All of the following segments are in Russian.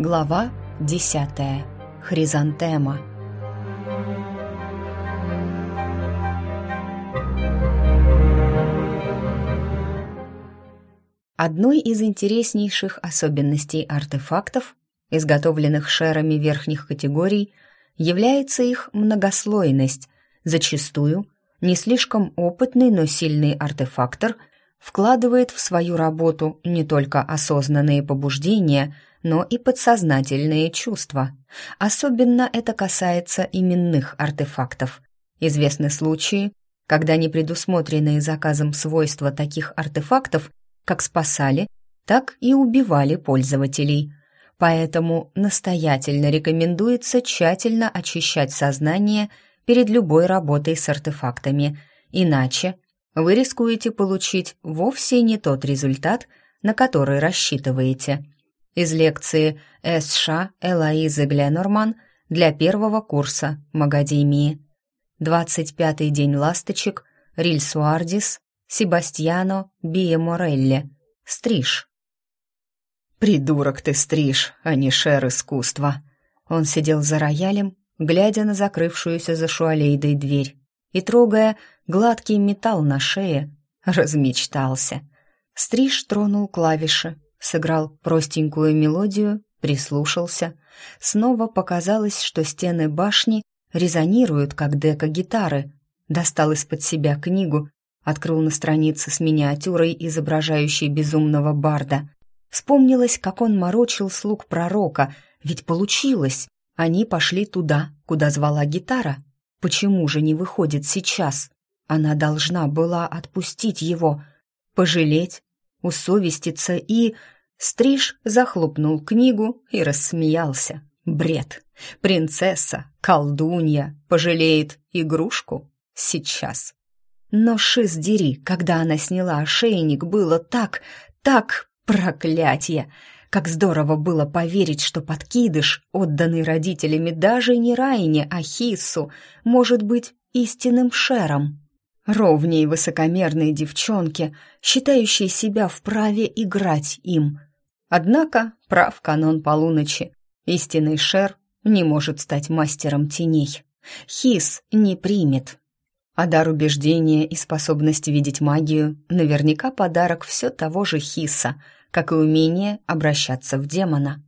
Глава десятая. Хризантема. Одной из интереснейших особенностей артефактов, изготовленных шерами верхних категорий, является их многослойность. Зачастую не слишком опытный, но сильный артефактор вкладывает в свою работу не только осознанные побуждения, но и подсознательные чувства. Особенно это касается именных артефактов. Известны случаи, когда непредусмотренные заказом свойства таких артефактов как спасали, так и убивали пользователей. Поэтому настоятельно рекомендуется тщательно очищать сознание перед любой работой с артефактами, иначе вы рискуете получить вовсе не тот результат, на который рассчитываете. Из лекции С.Ш. Элоизы Гленнорман для первого курса Магадемии. 25-й день ласточек, Рильсуардис, Себастьяно Биеморелли. Стриж. «Придурок ты, Стриж, а не шер искусства!» Он сидел за роялем, глядя на закрывшуюся за шуалейдой дверь и, трогая гладкий металл на шее, размечтался. Стриж тронул клавиши, сыграл простенькую мелодию, прислушался. Снова показалось, что стены башни резонируют, как дека гитары. Достал из-под себя книгу, открыл на странице с миниатюрой, изображающей безумного барда. Вспомнилось, как он морочил слуг пророка, ведь получилось. Они пошли туда, куда звала гитара. Почему же не выходит сейчас? Она должна была отпустить его, пожалеть, усовеститься и... Стриж захлопнул книгу и рассмеялся. Бред. Принцесса, колдунья, пожалеет игрушку? Сейчас. Но шиз дери, когда она сняла ошейник, было так, так проклятие. Как здорово было поверить, что подкидыш, отданный родителями даже не Райне, а Хиссу, может быть истинным шером. Ровней высокомерной девчонке, считающей себя вправе играть им. Однако прав канон полуночи. Истинный шер не может стать мастером теней. Хис не примет. А дар убеждения и способность видеть магию наверняка подарок все того же Хиса, как и умение обращаться в демона.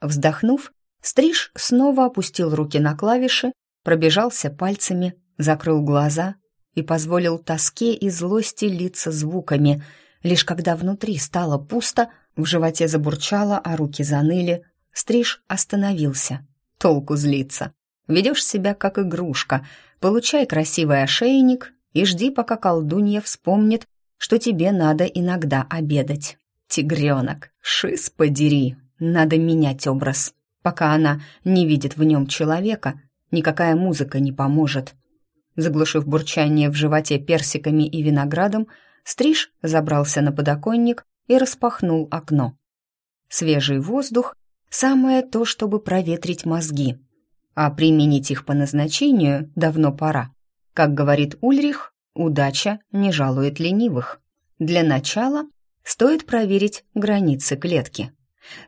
Вздохнув, Стриж снова опустил руки на клавиши, пробежался пальцами, закрыл глаза и позволил тоске и злости литься звуками. Лишь когда внутри стало пусто, в животе забурчало, а руки заныли, Стриж остановился. Толку злиться. Ведешь себя как игрушка, получай красивый ошейник и жди, пока колдунья вспомнит, что тебе надо иногда обедать. Тигренок, шиз подери, надо менять образ. Пока она не видит в нем человека, никакая музыка не поможет. Заглушив бурчание в животе персиками и виноградом, Стриж забрался на подоконник и распахнул окно. Свежий воздух — самое то, чтобы проветрить мозги — а применить их по назначению давно пора. Как говорит Ульрих, удача не жалует ленивых. Для начала стоит проверить границы клетки.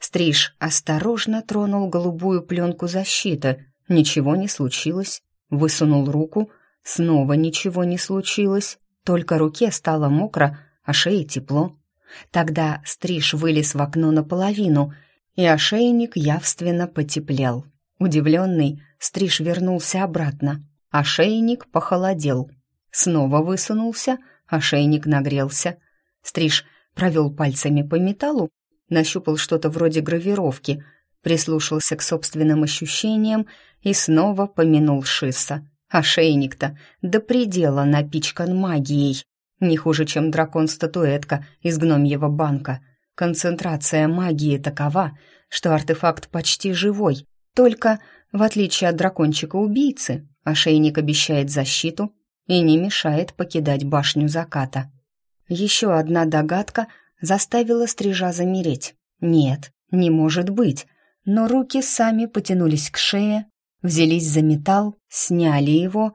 Стриж осторожно тронул голубую пленку защиты. Ничего не случилось. Высунул руку. Снова ничего не случилось. Только руке стало мокро, а шее тепло. Тогда Стриж вылез в окно наполовину, и ошейник явственно потеплел. Удивленный, Стриж вернулся обратно. Ошейник похолодел. Снова высунулся, ошейник нагрелся. Стриж провел пальцами по металлу, нащупал что-то вроде гравировки, прислушался к собственным ощущениям и снова помянул Шисса. Ошейник-то до предела напичкан магией. Не хуже, чем дракон-статуэтка из гномьего банка. Концентрация магии такова, что артефакт почти живой, только, в отличие от дракончика-убийцы, ошейник обещает защиту и не мешает покидать башню заката. Еще одна догадка заставила стрижа замереть. Нет, не может быть. Но руки сами потянулись к шее, взялись за металл, сняли его.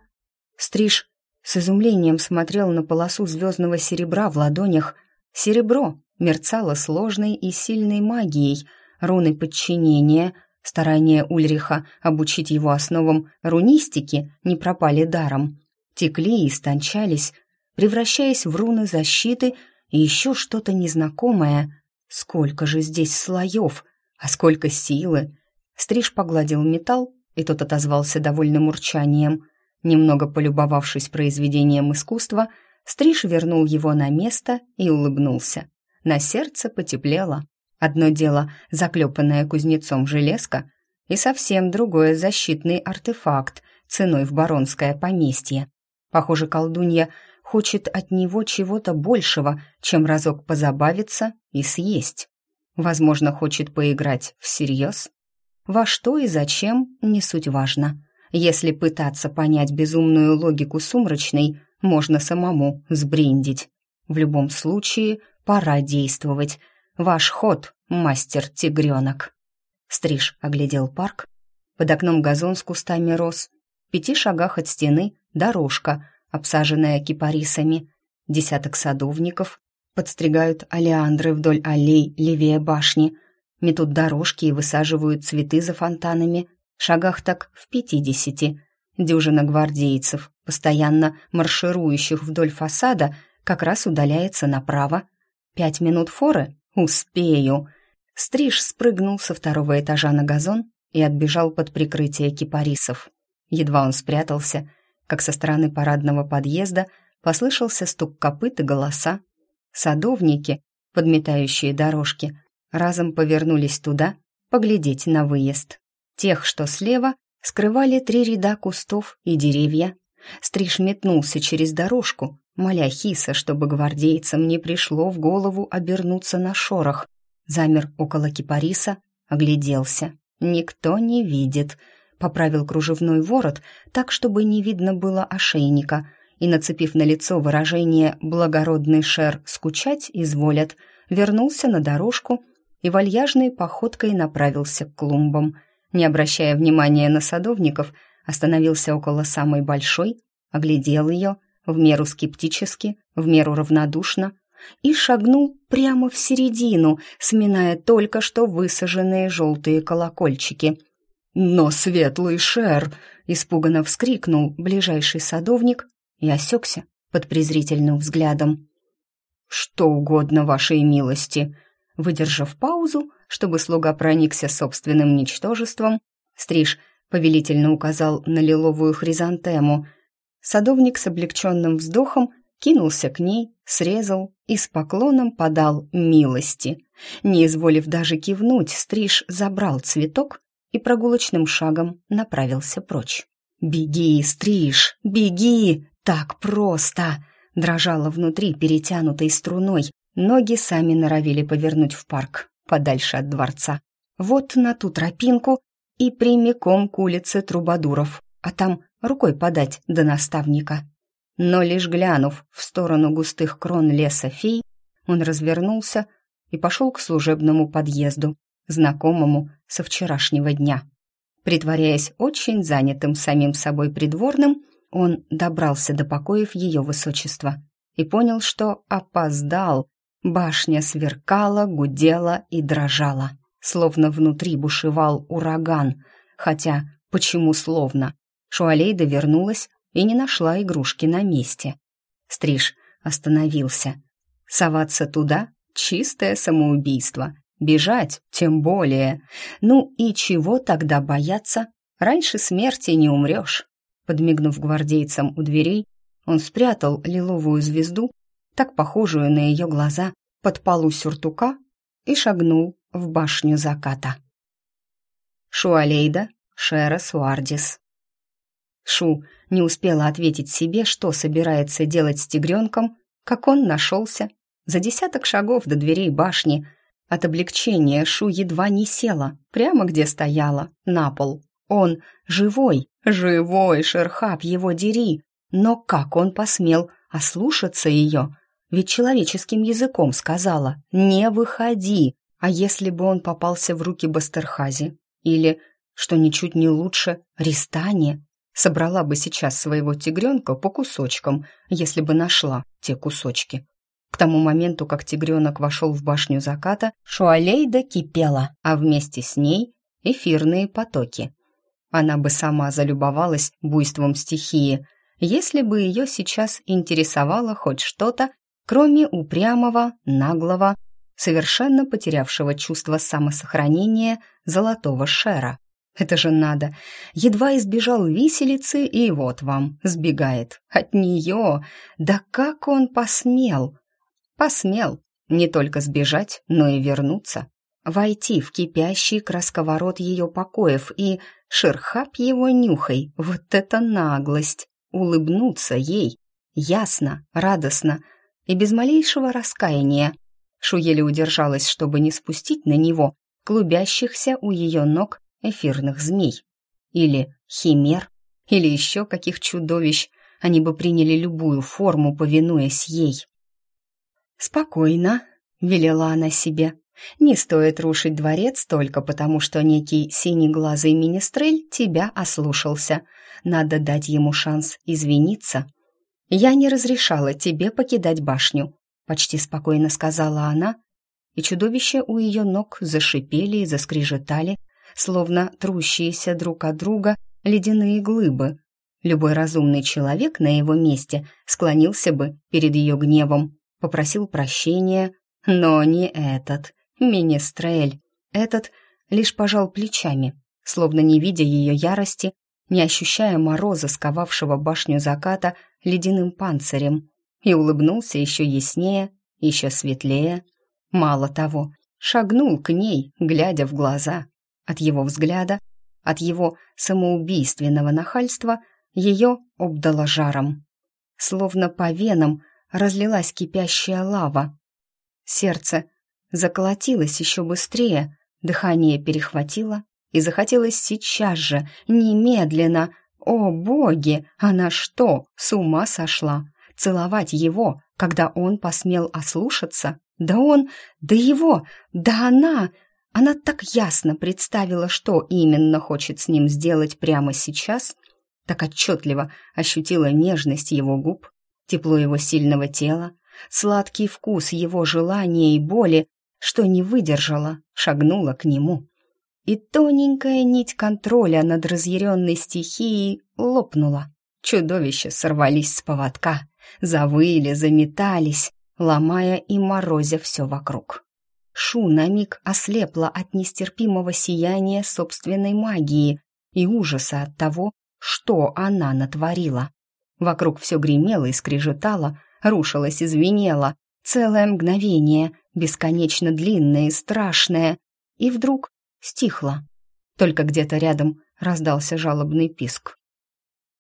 Стриж с изумлением смотрел на полосу звездного серебра в ладонях. Серебро мерцало сложной и сильной магией, руны подчинения, старания Ульриха обучить его основам рунистики не пропали даром. Текли и истончались, превращаясь в руны защиты и еще что-то незнакомое. Сколько же здесь слоев, а сколько силы! Стриж погладил металл, и тот отозвался довольным урчанием. Немного полюбовавшись произведением искусства, Стриж вернул его на место и улыбнулся. На сердце потеплело. Одно дело заклепанная кузнецом железка, и совсем другое защитный артефакт ценой в баронское поместье. Похоже, колдунья хочет от него чего-то большего, чем разок позабавиться и съесть. Возможно, хочет поиграть всерьез. Во что и зачем, не суть важно. Если пытаться понять безумную логику сумрачной, можно самому сбрендить. В любом случае, пора действовать. Ваш ход, мастер-тигренок. Стриж оглядел парк. Под окном газон с кустами роз. В пяти шагах от стены дорожка, обсаженная кипарисами. Десяток садовников подстригают алиандры вдоль аллей левее башни, метут дорожки и высаживают цветы за фонтанами. Шагах так в пятидесяти. Дюжина гвардейцев, постоянно марширующих вдоль фасада, как раз удаляется направо. Пять минут форы? Успею. Стриж спрыгнул со второго этажа на газон и отбежал под прикрытие кипарисов. Едва он спрятался, как со стороны парадного подъезда послышался стук копыт и голоса. Садовники, подметающие дорожки, разом повернулись туда, поглядеть на выезд. Тех, что слева, скрывали три ряда кустов и деревья. Стриж метнулся через дорожку, моля Хиса, чтобы гвардейцам не пришло в голову обернуться на шорох. Замер около кипариса, огляделся. Никто не видит. Поправил кружевной ворот так, чтобы не видно было ошейника, и, нацепив на лицо выражение «благородный шер скучать изволят», вернулся на дорожку и вальяжной походкой направился к клумбам. Не обращая внимания на садовников, остановился около самой большой, оглядел ее, в меру скептически, в меру равнодушно, и шагнул прямо в середину, сминая только что высаженные желтые колокольчики. «Но светлый шер!» — испуганно вскрикнул ближайший садовник и осекся под презрительным взглядом. «Что угодно вашей милости!» Выдержав паузу, чтобы слуга проникся собственным ничтожеством, Стриж повелительно указал на лиловую хризантему. Садовник с облегченным вздохом кинулся к ней, срезал и с поклоном подал милости. Не изволив даже кивнуть, Стриж забрал цветок и прогулочным шагом направился прочь. «Беги, Стриж, беги! Так просто!» Дрожала внутри перетянутой струной, ноги сами норовили повернуть в парк, подальше от дворца. Вот на ту тропинку и прямиком к улице Трубадуров, а там рукой подать до наставника. Но лишь глянув в сторону густых крон леса фей, он развернулся и пошел к служебному подъезду, знакомому со вчерашнего дня. Притворяясь очень занятым самим собой придворным, он добрался до покоев ее высочества и понял, что опоздал. Башня сверкала, гудела и дрожала, словно внутри бушевал ураган. Хотя, почему словно? Шуалейда вернулась и не нашла игрушки на месте. Стриж остановился. Соваться туда — чистое самоубийство. Бежать тем более. Ну и чего тогда бояться? Раньше смерти не умрешь. Подмигнув гвардейцам у дверей, он спрятал лиловую звезду, так похожую на ее глаза, под полу сюртука и шагнул в башню заката. Шуалейда Шера Суардис Шу не успела ответить себе, что собирается делать с тигренком, как он нашелся. За десяток шагов до дверей башни от облегчения Шу едва не села, прямо где стояла, на пол. Он живой, живой, Шерхаб, его дери. Но как он посмел ослушаться ее? Ведь человеческим языком сказала «не выходи», а если бы он попался в руки Бастерхази? Или, что ничуть не лучше, Ристане? Собрала бы сейчас своего тигренка по кусочкам, если бы нашла те кусочки. К тому моменту, как тигренок вошел в башню заката, Шуалейда кипела, а вместе с ней эфирные потоки. Она бы сама залюбовалась буйством стихии, если бы ее сейчас интересовало хоть что-то, кроме упрямого, наглого, совершенно потерявшего чувство самосохранения золотого шера. Это же надо. Едва избежал виселицы, и вот вам, сбегает. От нее. Да как он посмел? Посмел не только сбежать, но и вернуться. Войти в кипящий красковорот ее покоев и шерхап его нюхай. Вот это наглость! Улыбнуться ей. Ясно, радостно и без малейшего раскаяния. Шу еле удержалась, чтобы не спустить на него клубящихся у ее ног эфирных змей. Или химер, или еще каких чудовищ. Они бы приняли любую форму, повинуясь ей. «Спокойно», — велела она себе. «Не стоит рушить дворец только потому, что некий синеглазый министрель тебя ослушался. Надо дать ему шанс извиниться. Я не разрешала тебе покидать башню», — почти спокойно сказала она, и чудовища у ее ног зашипели и заскрежетали, словно трущиеся друг от друга ледяные глыбы. Любой разумный человек на его месте склонился бы перед ее гневом, попросил прощения, но не этот, Министрель. Этот лишь пожал плечами, словно не видя ее ярости, не ощущая мороза, сковавшего башню заката ледяным панцирем, и улыбнулся еще яснее, еще светлее. Мало того, шагнул к ней, глядя в глаза. От его взгляда, от его самоубийственного нахальства ее обдало жаром. Словно по венам разлилась кипящая лава. Сердце заколотилось еще быстрее, дыхание перехватило, и захотелось сейчас же, немедленно. О, боги! Она что, с ума сошла? Целовать его, когда он посмел ослушаться? Да он, да его, да она! Она так ясно представила, что именно хочет с ним сделать прямо сейчас, так отчетливо ощутила нежность его губ, тепло его сильного тела, сладкий вкус его желания и боли, что не выдержала, шагнула к нему. И тоненькая нить контроля над разъяренной стихией лопнула. Чудовища сорвались с поводка, завыли, заметались, ломая и морозя все вокруг. Шу на миг ослепла от нестерпимого сияния собственной магии и ужаса от того, что она натворила. Вокруг все гремело и скрежетало, рушилось и звенело. Целое мгновение, бесконечно длинное и страшное. И вдруг стихло. Только где-то рядом раздался жалобный писк.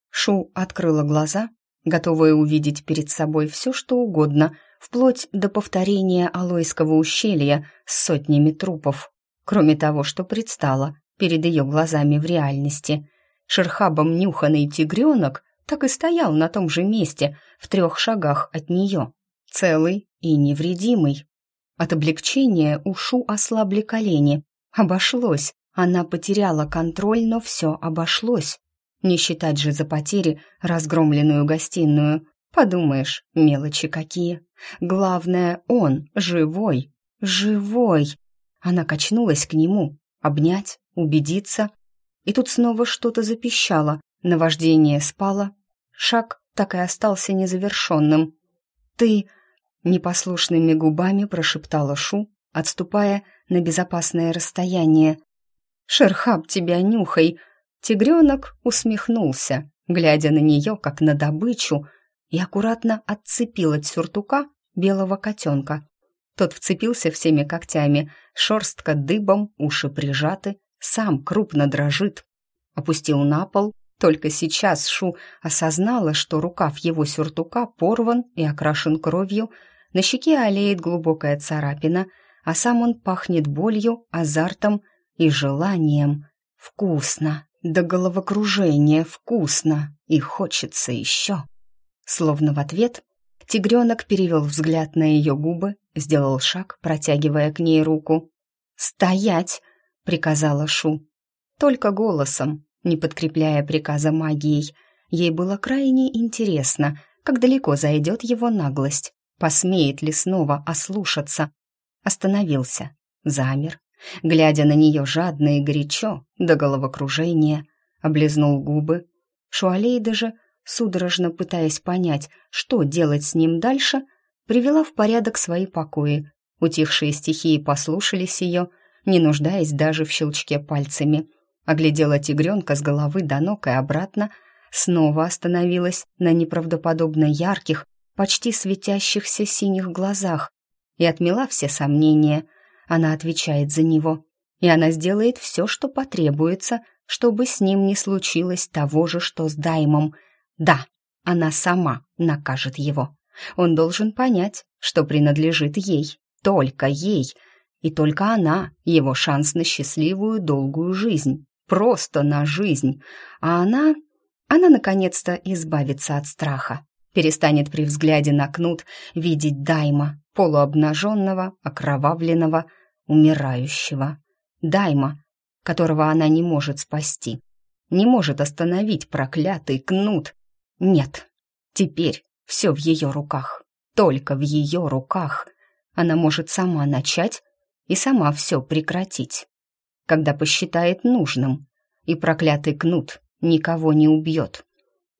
Шу открыла глаза, готовая увидеть перед собой все, что угодно, вплоть до повторения Алойского ущелья с сотнями трупов, кроме того, что предстало перед ее глазами в реальности. Шерхабом нюханный тигренок так и стоял на том же месте, в трех шагах от нее, целый и невредимый. От облегчения ушу ослабли колени. Обошлось. Она потеряла контроль, но все обошлось. Не считать же за потери разгромленную гостиную. Подумаешь, мелочи какие. Главное, он живой. Живой. Она качнулась к нему. Обнять, убедиться. И тут снова что-то запищало. Наваждение спало. Шаг так и остался незавершенным. «Ты...» — непослушными губами прошептала Шу, отступая на безопасное расстояние. «Шерхаб, тебя нюхай!» Тигренок усмехнулся, глядя на нее, как на добычу, и аккуратно отцепил от сюртука белого котенка. Тот вцепился всеми когтями, шерстка дыбом, уши прижаты, сам крупно дрожит. Опустил на пол, только сейчас Шу осознала, что рукав его сюртука порван и окрашен кровью, на щеке олеет глубокая царапина, а сам он пахнет болью, азартом и желанием. Вкусно, до головокружения вкусно, и хочется еще. Словно в ответ тигренок перевел взгляд на ее губы, сделал шаг, протягивая к ней руку. «Стоять!» — приказала Шу. Только голосом, не подкрепляя приказа магией. Ей было крайне интересно, как далеко зайдет его наглость. посмеет ли снова ослушаться. Остановился, замер, глядя на нее жадно и горячо, до головокружения, облизнул губы. Шуалейда же, судорожно пытаясь понять, что делать с ним дальше, привела в порядок свои покои. Утихшие стихии послушались ее, не нуждаясь даже в щелчке пальцами. Оглядела тигренка с головы до ног и обратно, снова остановилась на неправдоподобно ярких, почти светящихся синих глазах и отмела все сомнения. Она отвечает за него, и она сделает все, что потребуется, чтобы с ним не случилось того же, что с Даймом. Да, она сама накажет его. Он должен понять, что принадлежит ей, только ей, и только она его шанс на счастливую долгую жизнь, просто на жизнь, а она... Она наконец-то избавится от страха, перестанет при взгляде на кнут видеть Дайма, полуобнаженного, окровавленного, умирающего. Дайма, которого она не может спасти, не может остановить проклятый кнут. Нет, теперь все в ее руках, только в ее руках. Она может сама начать и сама все прекратить, когда посчитает нужным, и проклятый кнут никого не убьет,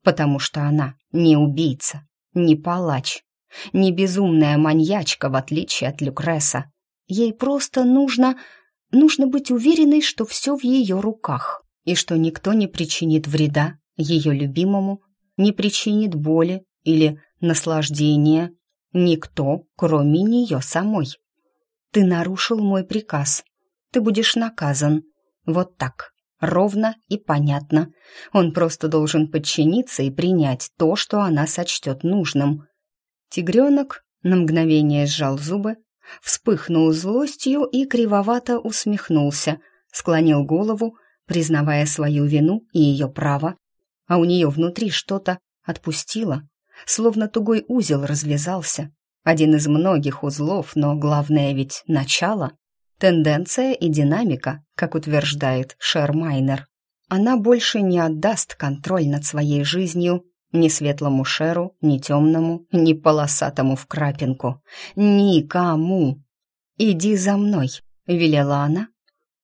потому что она не убийца, не палач, не безумная маньячка, в отличие от Люкреса. Ей просто нужно... нужно быть уверенной, что все в ее руках, и что никто не причинит вреда ее любимому, не причинит боли или наслаждения. Никто, кроме нее самой. Ты нарушил мой приказ. Ты будешь наказан. Вот так ровно и понятно. Он просто должен подчиниться и принять то, что она сочтет нужным. Тигренок на мгновение сжал зубы, вспыхнул злостью и кривовато усмехнулся, склонил голову, признавая свою вину и ее право, а у нее внутри что-то отпустило, словно тугой узел развязался. Один из многих узлов, но главное ведь начало. Тенденция и динамика, как утверждает Шермайнер. Она больше не отдаст контроль над своей жизнью ни светлому шеру, ни темному, ни полосатому в крапинку. Никому. «Иди за мной», — велела она,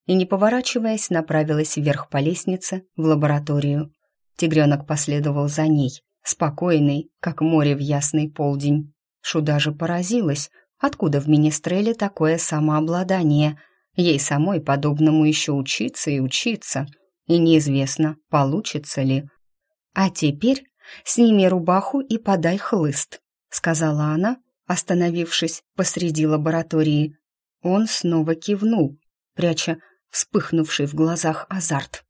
и, не поворачиваясь, направилась вверх по лестнице в лабораторию. Тигренок последовал за ней, спокойный, как море в ясный полдень. Шуда же поразилась, Откуда в Министреле такое самообладание? Ей самой подобному еще учиться и учиться, и неизвестно, получится ли. «А теперь сними рубаху и подай хлыст», — сказала она, остановившись посреди лаборатории. Он снова кивнул, пряча вспыхнувший в глазах азарт,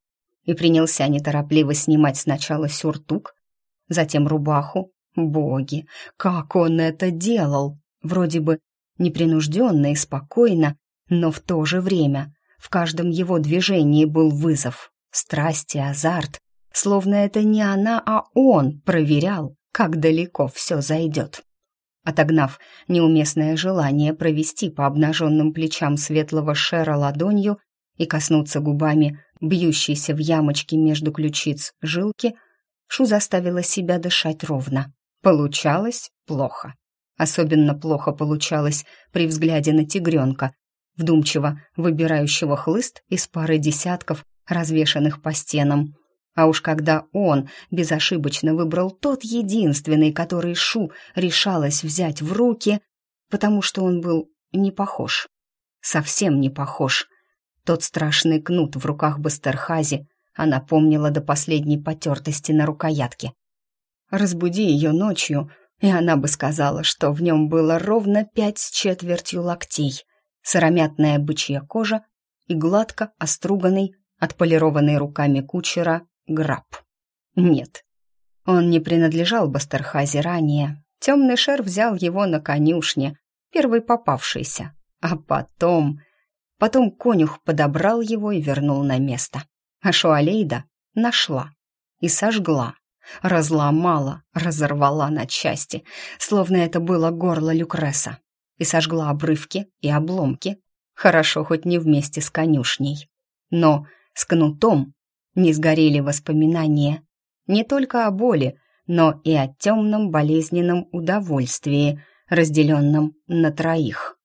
и принялся неторопливо снимать сначала сюртук, затем рубаху. Боги, как он это делал! Вроде бы непринужденно и спокойно, но в то же время в каждом его движении был вызов, страсть и азарт, словно это не она, а он проверял, как далеко все зайдет. Отогнав неуместное желание провести по обнаженным плечам светлого шера ладонью и коснуться губами бьющейся в ямочке между ключиц жилки, Шу заставила себя дышать ровно. Получалось плохо. Особенно плохо получалось при взгляде на тигренка, вдумчиво выбирающего хлыст из пары десятков, развешанных по стенам. А уж когда он безошибочно выбрал тот единственный, который Шу решалась взять в руки, потому что он был не похож. Совсем не похож. Тот страшный кнут в руках Бастерхази она помнила до последней потертости на рукоятке. Разбуди ее ночью — и она бы сказала, что в нем было ровно пять с четвертью локтей, сыромятная бычья кожа и гладко оструганный, отполированный руками кучера, граб. Нет, он не принадлежал Бастерхазе ранее. Темный шер взял его на конюшне, первый попавшийся. А потом... Потом конюх подобрал его и вернул на место. А Шуалейда нашла и сожгла разломала, разорвала на части, словно это было горло Люкреса, и сожгла обрывки и обломки, хорошо хоть не вместе с конюшней. Но с кнутом не сгорели воспоминания не только о боли, но и о темном болезненном удовольствии, разделенном на троих.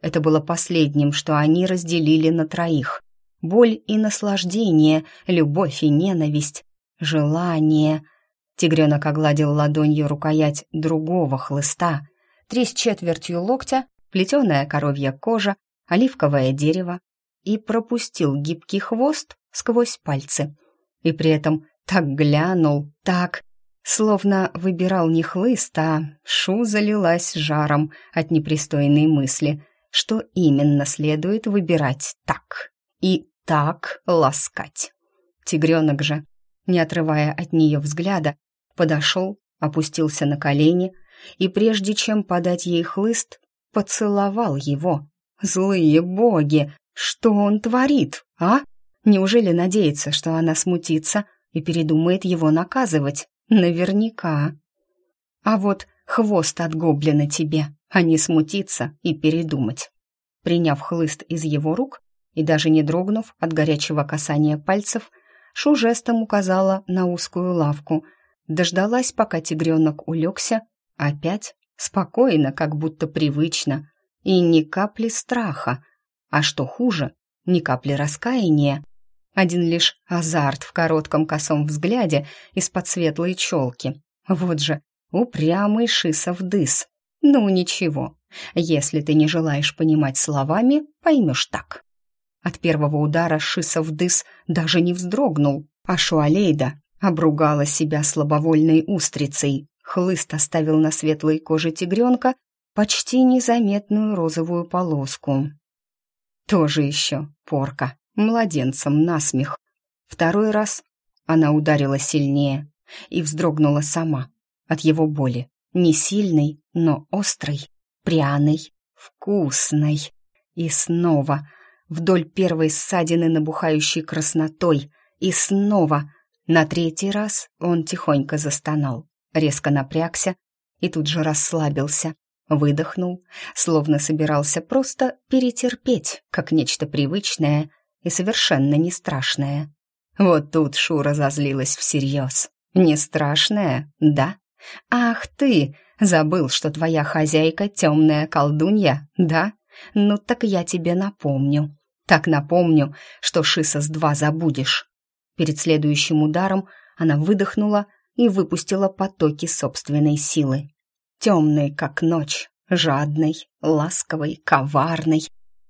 Это было последним, что они разделили на троих. Боль и наслаждение, любовь и ненависть, желание. Тигренок огладил ладонью рукоять другого хлыста. Три с четвертью локтя, плетеная коровья кожа, оливковое дерево. И пропустил гибкий хвост сквозь пальцы. И при этом так глянул, так, словно выбирал не хлыст, а шу залилась жаром от непристойной мысли, что именно следует выбирать так и так ласкать. Тигренок же, не отрывая от нее взгляда, подошел, опустился на колени и, прежде чем подать ей хлыст, поцеловал его. Злые боги! Что он творит, а? Неужели надеется, что она смутится и передумает его наказывать? Наверняка. А вот хвост от гоблина тебе, а не смутиться и передумать. Приняв хлыст из его рук и даже не дрогнув от горячего касания пальцев, Шу жестом указала на узкую лавку, дождалась, пока тигренок улегся, опять спокойно, как будто привычно, и ни капли страха, а что хуже, ни капли раскаяния, один лишь азарт в коротком косом взгляде из-под светлой челки. Вот же, упрямый шисов дыс. Ну ничего, если ты не желаешь понимать словами, поймешь так. От первого удара шисов дыс даже не вздрогнул, а Шуалейда обругала себя слабовольной устрицей. Хлыст оставил на светлой коже тигренка почти незаметную розовую полоску. Тоже еще порка младенцем насмех. Второй раз она ударила сильнее и вздрогнула сама от его боли. Не сильной, но острой, пряной, вкусной. И снова вдоль первой ссадины, набухающей краснотой, и снова на третий раз он тихонько застонал, резко напрягся и тут же расслабился, выдохнул, словно собирался просто перетерпеть, как нечто привычное и совершенно не страшное. Вот тут Шура разозлилась всерьез. Не страшное, да? Ах ты, забыл, что твоя хозяйка темная колдунья, да? Ну так я тебе напомню. Так напомню, что Шисас-2 забудешь. Перед следующим ударом она выдохнула и выпустила потоки собственной силы. Темной, как ночь, жадной, ласковой, коварной,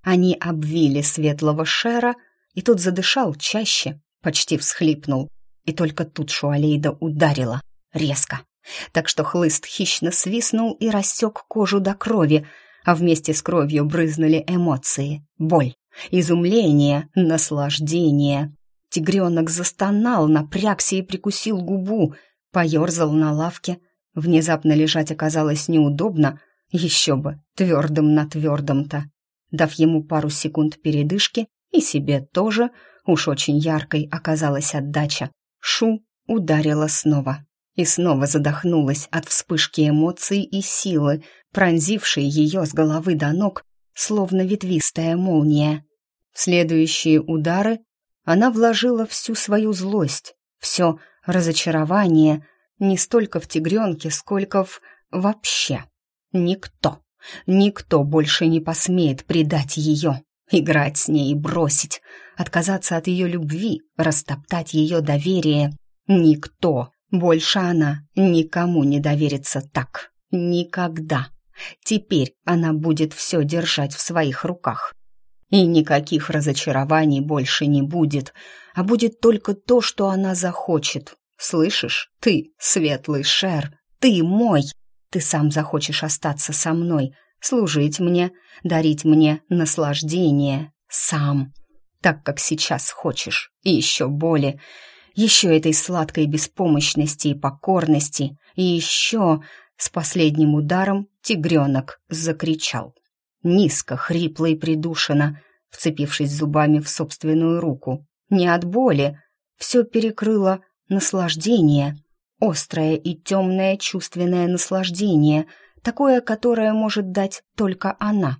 они обвили светлого шера, и тот задышал чаще, почти всхлипнул. И только тут Шуалейда ударила, резко. Так что хлыст хищно свистнул и рассек кожу до крови, а вместе с кровью брызнули эмоции, боль, изумление, наслаждение. Тигренок застонал, напрягся и прикусил губу, поерзал на лавке. Внезапно лежать оказалось неудобно, еще бы, твердым на твердом-то дав ему пару секунд передышки, и себе тоже, уж очень яркой оказалась отдача. Шу ударила снова. И снова задохнулась от вспышки эмоций и силы, пронзившей ее с головы до ног, словно ветвистая молния. В следующие удары она вложила всю свою злость, все разочарование, не столько в тигренке, сколько в вообще. Никто Никто больше не посмеет предать ее, играть с ней и бросить, отказаться от ее любви, растоптать ее доверие. Никто, больше она никому не доверится так. Никогда. Теперь она будет все держать в своих руках. И никаких разочарований больше не будет, а будет только то, что она захочет. Слышишь, ты, светлый шер, ты мой, ты сам захочешь остаться со мной, служить мне, дарить мне наслаждение. Сам. Так, как сейчас хочешь. И еще боли. Еще этой сладкой беспомощности и покорности. И еще... С последним ударом тигренок закричал. Низко, хрипло и придушенно, вцепившись зубами в собственную руку. Не от боли. Все перекрыло наслаждение — Острое и темное чувственное наслаждение, такое, которое может дать только она,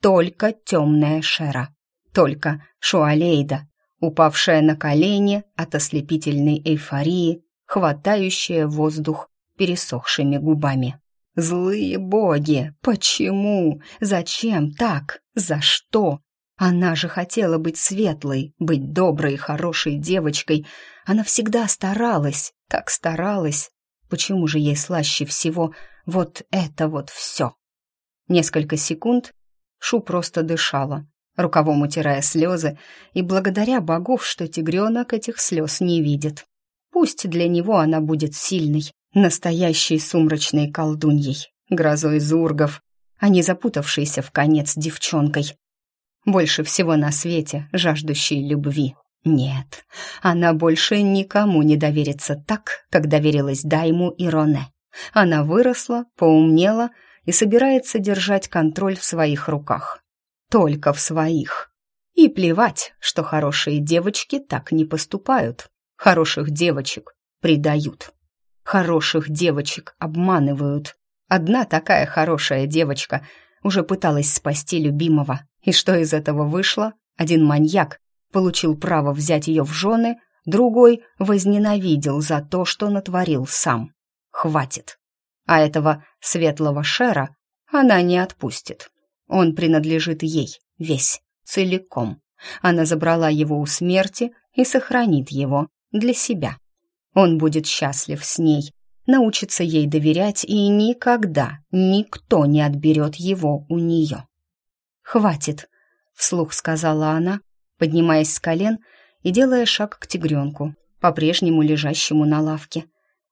только темная Шера, только Шуалейда, упавшая на колени от ослепительной эйфории, хватающая воздух пересохшими губами. Злые боги! Почему? Зачем так? За что? Она же хотела быть светлой, быть доброй хорошей девочкой. Она всегда старалась, так старалась. Почему же ей слаще всего вот это вот все? Несколько секунд Шу просто дышала, рукавом утирая слезы, и благодаря богов, что тигренок этих слез не видит. Пусть для него она будет сильной, настоящей сумрачной колдуньей, грозой зургов, а не запутавшейся в конец девчонкой, больше всего на свете жаждущей любви. Нет, она больше никому не доверится так, как доверилась Дайму и Роне. Она выросла, поумнела и собирается держать контроль в своих руках. Только в своих. И плевать, что хорошие девочки так не поступают. Хороших девочек предают. Хороших девочек обманывают. Одна такая хорошая девочка уже пыталась спасти любимого. И что из этого вышло? Один маньяк получил право взять ее в жены, другой возненавидел за то, что натворил сам. Хватит. А этого светлого шера она не отпустит. Он принадлежит ей весь, целиком. Она забрала его у смерти и сохранит его для себя. Он будет счастлив с ней, научится ей доверять, и никогда никто не отберет его у нее. «Хватит», — вслух сказала она, поднимаясь с колен и делая шаг к тигренку, по-прежнему лежащему на лавке.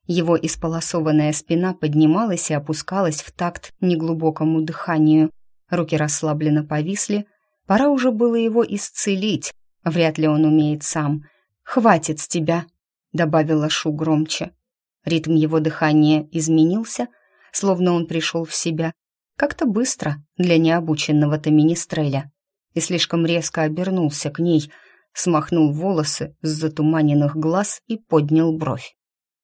Его исполосованная спина поднималась и опускалась в такт неглубокому дыханию. Руки расслабленно повисли. Пора уже было его исцелить. Вряд ли он умеет сам. «Хватит с тебя», — добавила Шу громче. Ритм его дыхания изменился, словно он пришел в себя. Как-то быстро для необученного-то министреля и слишком резко обернулся к ней, смахнул волосы с затуманенных глаз и поднял бровь.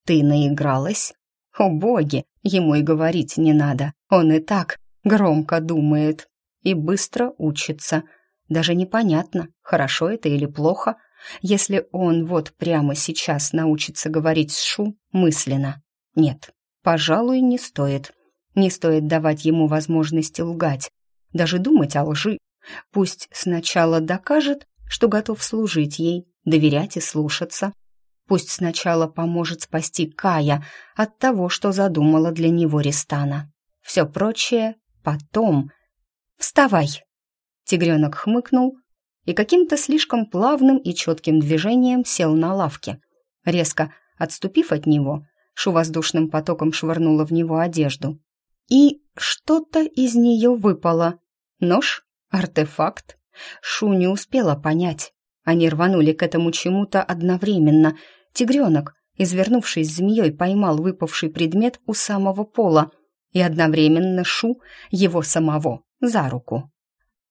«Ты наигралась?» «О боги, ему и говорить не надо, он и так громко думает и быстро учится. Даже непонятно, хорошо это или плохо, если он вот прямо сейчас научится говорить с Шу мысленно. Нет, пожалуй, не стоит. Не стоит давать ему возможности лгать, даже думать о лжи Пусть сначала докажет, что готов служить ей, доверять и слушаться. Пусть сначала поможет спасти Кая от того, что задумала для него Ристана. Все прочее потом. «Вставай!» Тигренок хмыкнул и каким-то слишком плавным и четким движением сел на лавке. Резко отступив от него, Шу воздушным потоком швырнула в него одежду. И что-то из нее выпало. Нож? Артефакт? Шу не успела понять. Они рванули к этому чему-то одновременно. Тигренок, извернувшись змеей, поймал выпавший предмет у самого пола, и одновременно Шу его самого за руку.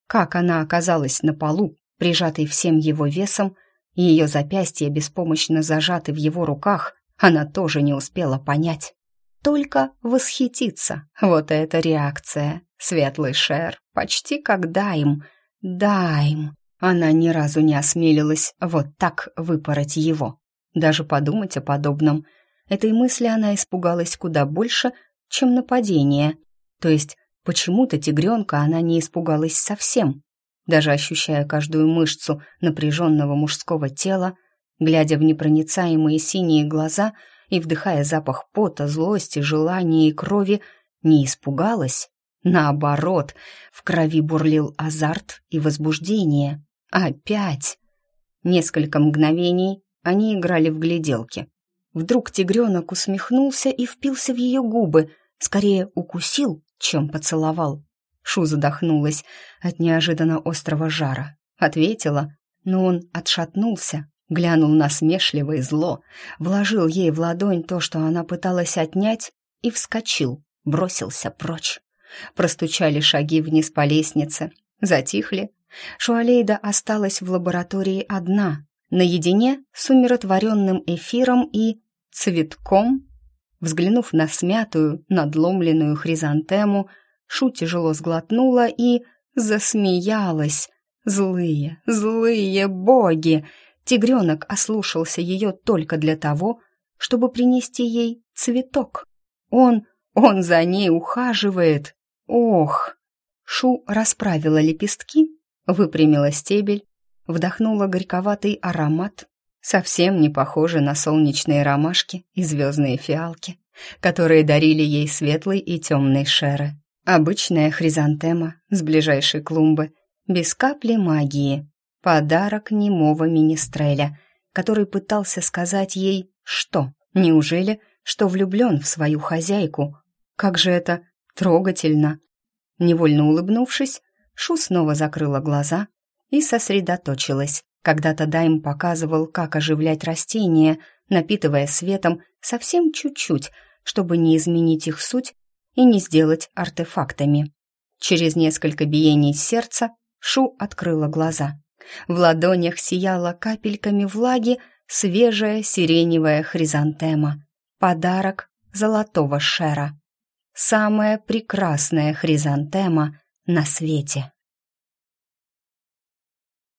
Как она оказалась на полу, прижатой всем его весом, и ее запястья беспомощно зажаты в его руках, она тоже не успела понять. Только восхититься. Вот эта реакция. Светлый шер, почти как Дайм. Дайм. Она ни разу не осмелилась вот так выпороть его. Даже подумать о подобном. Этой мысли она испугалась куда больше, чем нападение. То есть почему-то тигренка она не испугалась совсем. Даже ощущая каждую мышцу напряженного мужского тела, глядя в непроницаемые синие глаза и вдыхая запах пота, злости, желания и крови, не испугалась, Наоборот, в крови бурлил азарт и возбуждение. Опять! Несколько мгновений они играли в гляделки. Вдруг тигренок усмехнулся и впился в ее губы, скорее укусил, чем поцеловал. Шу задохнулась от неожиданно острого жара. Ответила, но он отшатнулся, глянул насмешливо и зло, вложил ей в ладонь то, что она пыталась отнять, и вскочил, бросился прочь. Простучали шаги вниз по лестнице, затихли. Шуалейда осталась в лаборатории одна, наедине с умиротворенным эфиром и цветком. Взглянув на смятую, надломленную хризантему, Шу тяжело сглотнула и засмеялась. Злые, злые боги! Тигренок ослушался ее только для того, чтобы принести ей цветок. Он Он за ней ухаживает! Ох!» Шу расправила лепестки, выпрямила стебель, вдохнула горьковатый аромат, совсем не похожий на солнечные ромашки и звездные фиалки, которые дарили ей светлый и темный шеры. Обычная хризантема с ближайшей клумбы, без капли магии. Подарок немого министреля, который пытался сказать ей «что?». Неужели, что влюблен в свою хозяйку? Как же это трогательно! Невольно улыбнувшись, Шу снова закрыла глаза и сосредоточилась. Когда-то Дайм показывал, как оживлять растения, напитывая светом совсем чуть-чуть, чтобы не изменить их суть и не сделать артефактами. Через несколько биений сердца Шу открыла глаза. В ладонях сияла капельками влаги свежая сиреневая хризантема. Подарок золотого шера. Самая прекрасная хризантема на свете.